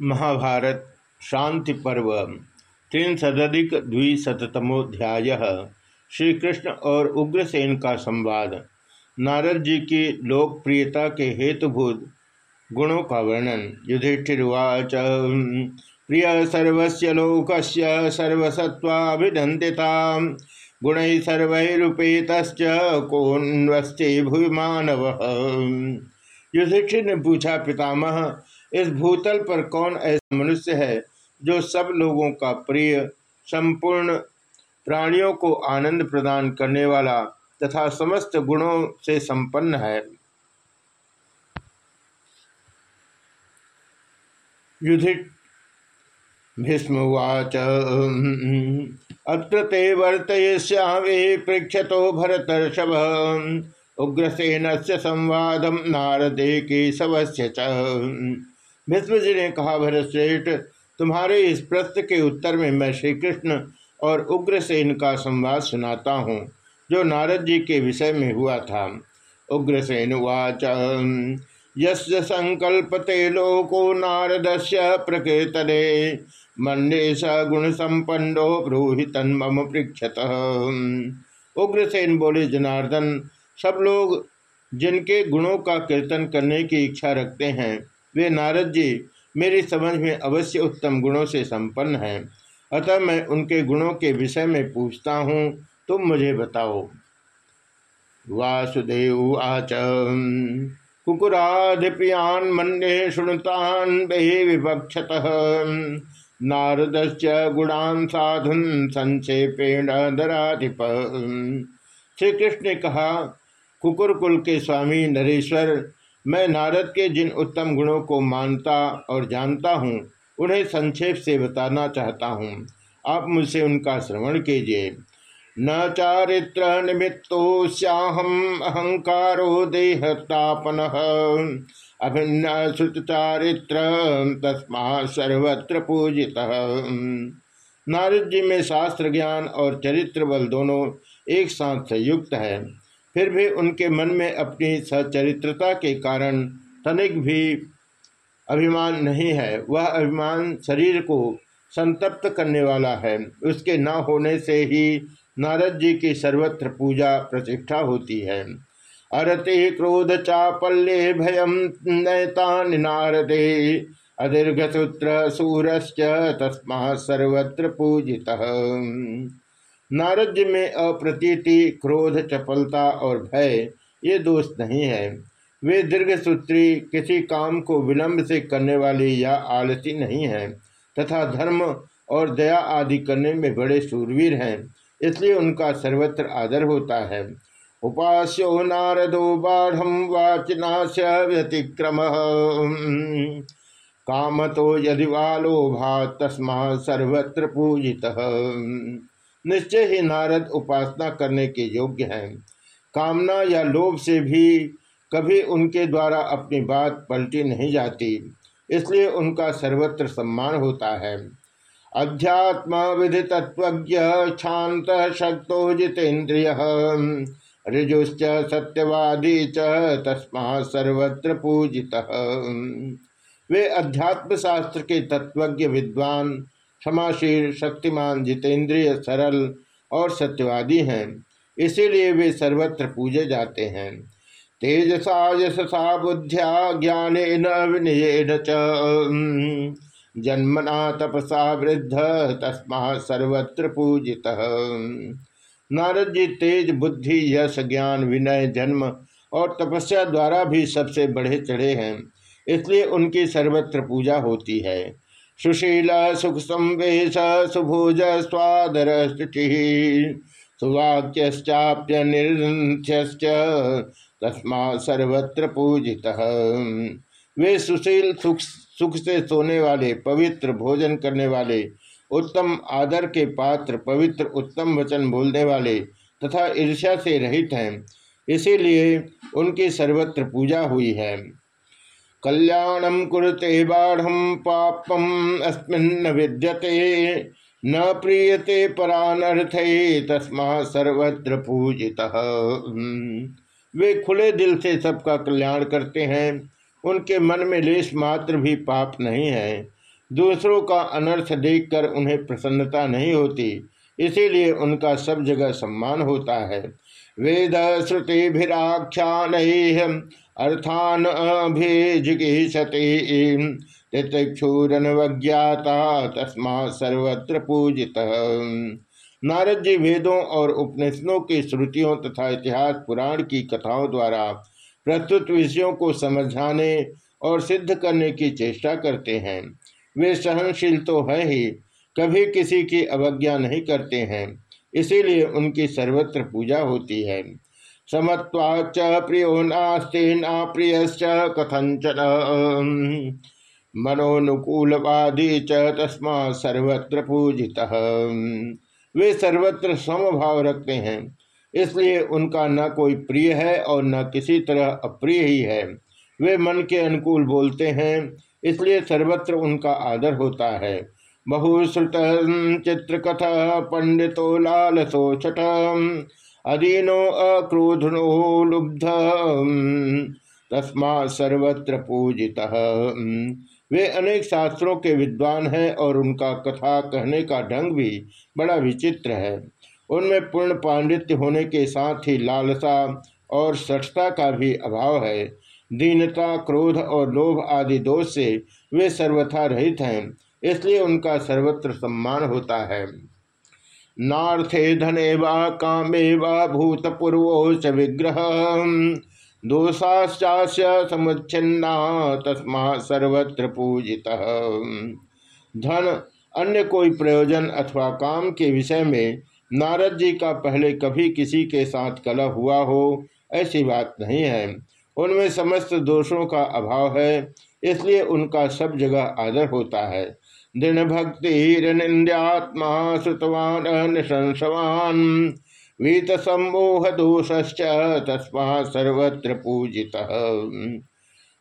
महाभारत शांति पर्व तीन शताधिक द्विशतमोध्याय श्री कृष्ण और उग्रसेन का संवाद, नारद जी की लोकप्रियता के हेतुभूत गुणों का वर्णन, युधिष्ठिर्वाच। प्रिय सर्वस्य लोकस्य सर्वसत्वाभिनंदिता गुण सर्वैरुपेत कौन्वस्ते भूमि मानव युधिष्ठिर ने पूछा, पितामह इस भूतल पर कौन ऐसा मनुष्य है जो सब लोगों का प्रिय, संपूर्ण प्राणियों को आनंद प्रदान करने वाला तथा समस्त गुणों से संपन्न है? युधिष्ठ अत्र ते भरतर्षभ उग्रसेन से संवादम नारदे केशवस्य च। भीष्म जी ने कहा भरतश्रेष्ठ तुम्हारे इस प्रश्न के उत्तर में मैं श्री कृष्ण और उग्र उग्रसेन का संवाद सुनाता हूँ, जो नारद जी के विषय में हुआ था। उग्रसेन वाच यस्य संकल्पते लोको नारद से प्रकृतरे मंडे स गुण संपन्नो ब्रूहि मम पृक्षत उग्रसेन बोले, जनार्दन, सब लोग जिनके गुणों का कीर्तन करने की इच्छा रखते हैं वे नारद जी, मेरी समझ में अवश्य उत्तम गुणों से संपन्न हैं। अतः मैं उनके गुणों के विषय में पूछता हूँ, तुम मुझे बताओ। वासुदेव आच कुकुराधिपियान मन्ये शुणुतान बहे विपक्षत नारद गुणान साधुन संक्षेपेण दराधिप श्री कृष्ण ने कहा कुकुर कुल के स्वामी नरेश्वर मैं नारद के जिन उत्तम गुणों को मानता और जानता हूँ, उन्हें संक्षेप से बताना चाहता हूँ। आप मुझसे उनका श्रवण कीजिए। न चारित्र निमित्तो श्याहम अहंकारो देहतापन, अभिन्न श्रुत चारित्र तस्मा सर्वत्र पूजित। नारद जी में शास्त्र ज्ञान और चरित्र बल दोनों एक साथ संयुक्त है। फिर भी उनके मन में अपनी सचरित्रता के कारण तनिक भी अभिमान नहीं है। वह अभिमान शरीर को संतप्त करने वाला है। उसके न होने से ही नारद जी की सर्वत्र पूजा प्रतिष्ठा होती है। अरते क्रोध चापल्य भयम नैता नारदे। अदीर्घ सूत्र सूरश्च तस्मा सर्वत्र पूजिता। नारद जी में अप्रतीति, क्रोध, चपलता और भय, ये दोष नहीं है। वे दीर्घ सूत्री किसी काम को विलंब से करने वाली या आलसी नहीं है, तथा धर्म और दया आदि करने में बड़े सूरवीर हैं, इसलिए उनका सर्वत्र आदर होता है। उपास्यो नारदो बाढ़ वाचना से व्यतिक्रम। काम तो यदि वालो भा तस्मा सर्वत्र पूजित। निश्चय ही नारद उपासना करने के योग्य हैं। कामना या लोभ से भी कभी उनके द्वारा अपनी बात पलटी नहीं जाती, इसलिए उनका सर्वत्र सम्मान होता है। अध्यात्म विधि तत्व शांत शक्तो जितेन्द्रिय ऋजुश्च सत्यवादी च तस्मा सर्वत्र पूजिता। वे अध्यात्म शास्त्र के तत्वज्ञ विद्वान क्षमाशील, शक्तिमान, जितेंद्रिय, सरल और सत्यवादी हैं। इसीलिए वे सर्वत्र पूजे जाते हैं। तेजसा यशसा बुद्ध्या ज्ञान च। जन्मना तपसा वृद्ध तस्मा सर्वत्र पूजित। नारद जी, तेज बुद्धि, यश, ज्ञान, विनय, जन्म और तपस्या द्वारा भी सबसे बढ़े चढ़े हैं। इसलिए उनकी सर्वत्र पूजा होती है। सुशील सुख संवेश, सुभुज स्वादर सुवाक्यश्चाप्य निर्थ तस्मा सर्वत्र पूजित। वे सुशील सुख सुख से सोने वाले, पवित्र भोजन करने वाले, उत्तम आदर के पात्र, पवित्र उत्तम वचन बोलने वाले तथा ईर्ष्या से रहित हैं। इसीलिए उनकी सर्वत्र पूजा हुई है। कल्याणम कुरते बाढ़ पापम अस्मिन् विद्यते, न प्रियते परानर्थे तस्मा सर्वत्र पूजिता। वे खुले दिल से सबका कल्याण करते हैं। उनके मन में लेश मात्र भी पाप नहीं है। दूसरों का अनर्थ देखकर उन्हें प्रसन्नता नहीं होती, इसीलिए उनका सब जगह सम्मान होता है। वेद श्रुतिभिराख्यान अर्थान तस्मा सर्वत्र पूजित। नारद जी वेदों और उपनिषदों की श्रुतियों तथा इतिहास पुराण की कथाओं द्वारा प्रस्तुत विषयों को समझाने और सिद्ध करने की चेष्टा करते हैं। वे सहनशील तो है ही, कभी किसी की अवज्ञा नहीं करते हैं, इसीलिए उनकी सर्वत्र पूजा होती है। समत्वाच प्रियो नास्ते ना प्रिय कथंचन मनोनुकूलवादी च तस्मा सर्वत्र पूजित। वे सर्वत्र समभाव रखते हैं, इसलिए उनका न कोई प्रिय है और न किसी तरह अप्रिय ही है। वे मन के अनुकूल बोलते हैं, इसलिए सर्वत्र उनका आदर होता है। बहुश्रुत चित्रकथ पंडितो लालसो छठ अधीनो अक्रोधनो लुब्ध तस्मा सर्वत्र पूजिता। वे अनेक शास्त्रों के विद्वान हैं और उनका कथा कहने का ढंग भी बड़ा विचित्र है। उनमें पूर्ण पांडित्य होने के साथ ही लालसा और सठता का भी अभाव है। दीनता, क्रोध और लोभ आदि दोष से वे सर्वथा रहित हैं, इसलिए उनका सर्वत्र सम्मान होता है। नार्थे धने व कामे व भूतपूर्वो च विग्रह। दोषाश्चास्य समुच्छिन्ना तस्मा सर्वत्र पूजित। धन, अन्य कोई प्रयोजन अथवा काम के विषय में नारद जी का पहले कभी किसी के साथ कलह हुआ हो, ऐसी बात नहीं है। उनमें समस्त दोषों का अभाव है, इसलिए उनका सब जगह आदर होता है। दृढ़ भक्ति निंद्यात्मा श्रुतवान निशंसवान वीत सम्मोह दोषश्च तस्मा सर्वत्र पूजित।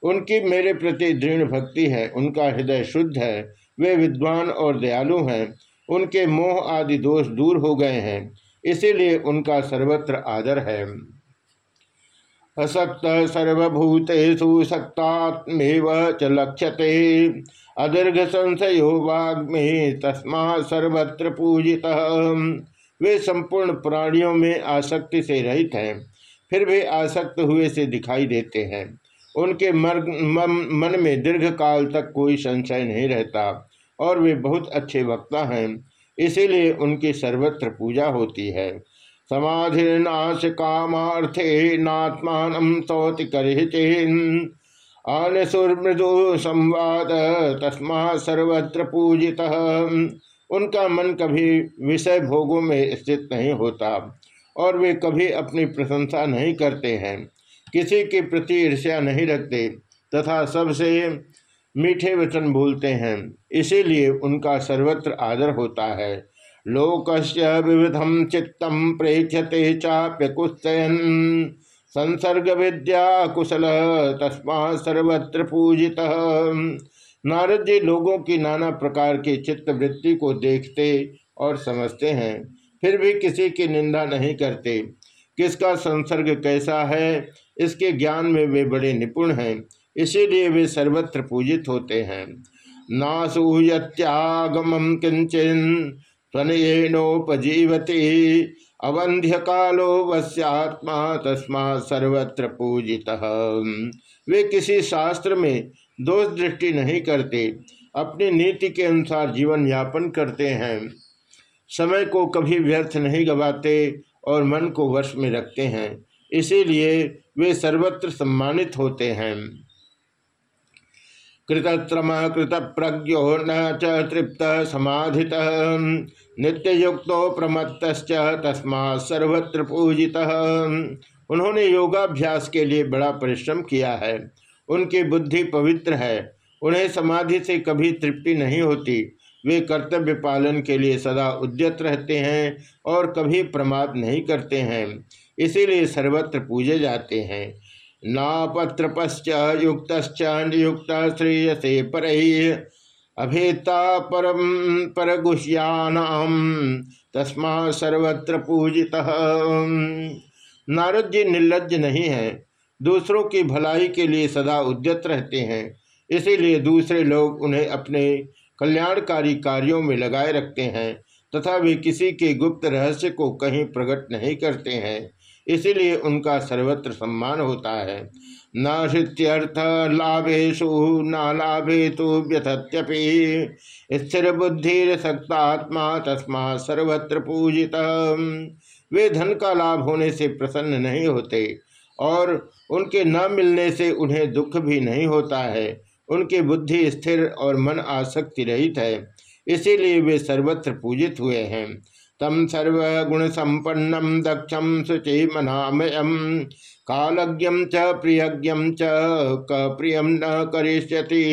उनकी मेरे प्रति दृढ़ भक्ति है, उनका हृदय शुद्ध है, वे विद्वान और दयालु हैं, उनके मोह आदि दोष दूर हो गए हैं, इसीलिए उनका सर्वत्र आदर है। असक्त सर्वभूतेषु सक्तात्मेव च लक्ष्यते। अदीर्घ संशयो वाग्मे तस्मा सर्वत्र पूजिता। वे संपूर्ण प्राणियों में आसक्ति से रहित हैं, फिर भी आसक्त हुए से दिखाई देते हैं। उनके मर्ग मन में दीर्घ काल तक कोई संशय नहीं रहता, और वे बहुत अच्छे वक्ता हैं, इसीलिए उनकी सर्वत्र पूजा होती है। समाधिनाश कामार्थे नात्मान सौति कर मृदु संवाद तस्मा सर्वत्र पूजिता। उनका मन कभी विषय भोगों में स्थित नहीं होता और वे कभी अपनी प्रशंसा नहीं करते हैं। किसी के प्रति ईर्ष्या नहीं रखते तथा सबसे मीठे वचन बोलते हैं। इसीलिए उनका सर्वत्र आदर होता है। लोकस्य विविधम चित्तम प्रेक्षते चाप्य कुस्तयन संसर्ग विद्या कुशल तस्मा सर्वत्र पूजिता। नारद जी लोगों की नाना प्रकार की चित्त वृत्ति को देखते और समझते हैं। फिर भी किसी की निंदा नहीं करते। किसका संसर्ग कैसा है, इसके ज्ञान में वे बड़े निपुण हैं। इसीलिए वे सर्वत्र पूजित होते हैं। नासूयत्यागम किंचन स्वनोपजीवती अवंध्य कालो वस्यात्मा तस्मा सर्वत्र पूजित। वे किसी शास्त्र में दोष दृष्टि नहीं करते, अपनी नीति के अनुसार जीवन यापन करते हैं। समय को कभी व्यर्थ नहीं गवाते और मन को वश में रखते हैं। इसीलिए वे सर्वत्र सम्मानित होते हैं। कृतत्रम कृत प्रज्ञो न तृप्त समाधि नित्य युक्तो प्रमत्त तस्मा सर्वत्र पूजिता। उन्होंने योगाभ्यास के लिए बड़ा परिश्रम किया है। उनकी बुद्धि पवित्र है। उन्हें समाधि से कभी तृप्ति नहीं होती। वे कर्तव्य पालन के लिए सदा उद्यत रहते हैं और कभी प्रमाद नहीं करते हैं। इसीलिए सर्वत्र पूजे जाते हैं। नापत्रपश्च युक्त नियुक्त श्रेयसे पर अभेता परम पर तस्मा सर्वत्र पूजित। नारद जी निर्लज नहीं है। दूसरों की भलाई के लिए सदा उद्यत रहते हैं। इसीलिए दूसरे लोग उन्हें अपने कल्याणकारी कार्यों में लगाए रखते हैं, तथा वे किसी के गुप्त रहस्य को कहीं प्रकट नहीं करते हैं। इसीलिए उनका सर्वत्र सम्मान होता है। न हृत्यर्थ लाभेशु न लाभे तो व्यथत्यपि। स्थिर बुद्धि सक्तात्मा तस्मा सर्वत्र पूजित। वे धन का लाभ होने से प्रसन्न नहीं होते और उनके न मिलने से उन्हें दुख भी नहीं होता है। उनकी बुद्धि स्थिर और मन आसक्ति रहित है। इसीलिए वे सर्वत्र पूजित हुए हैं। तम सर्वगुण संपन्नम दक्षम शुचि मनामयम कालज्ञम च प्रियज्ञम च कप्रियम न करिष्यति।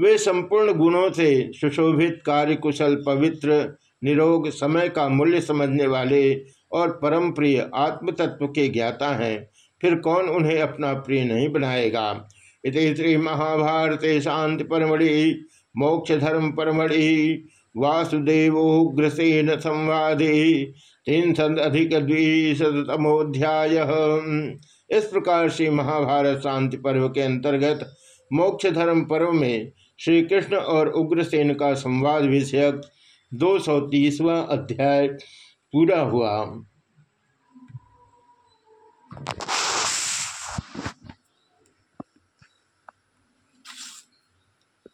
वे संपूर्ण गुणों से सुशोभित कार्य कुशल पवित्र, निरोग, समय का मूल्य समझने वाले और परम प्रिय आत्म तत्व के ज्ञाता हैं। फिर कौन उन्हें अपना प्रिय नहीं बनाएगा? इस श्री महाभारत शांति परमढ़ि, मोक्ष धर्म परमढ़ि। वासुदेवोग्रसेन संवादे तीन सद अधिक द्विशतमोध्याय इस प्रकार से महाभारत शांति पर्व के अंतर्गत मोक्ष धर्म पर्व में श्री कृष्ण और उग्रसेन का संवाद विषयक दो सौ तीसवा अध्याय पूरा हुआ।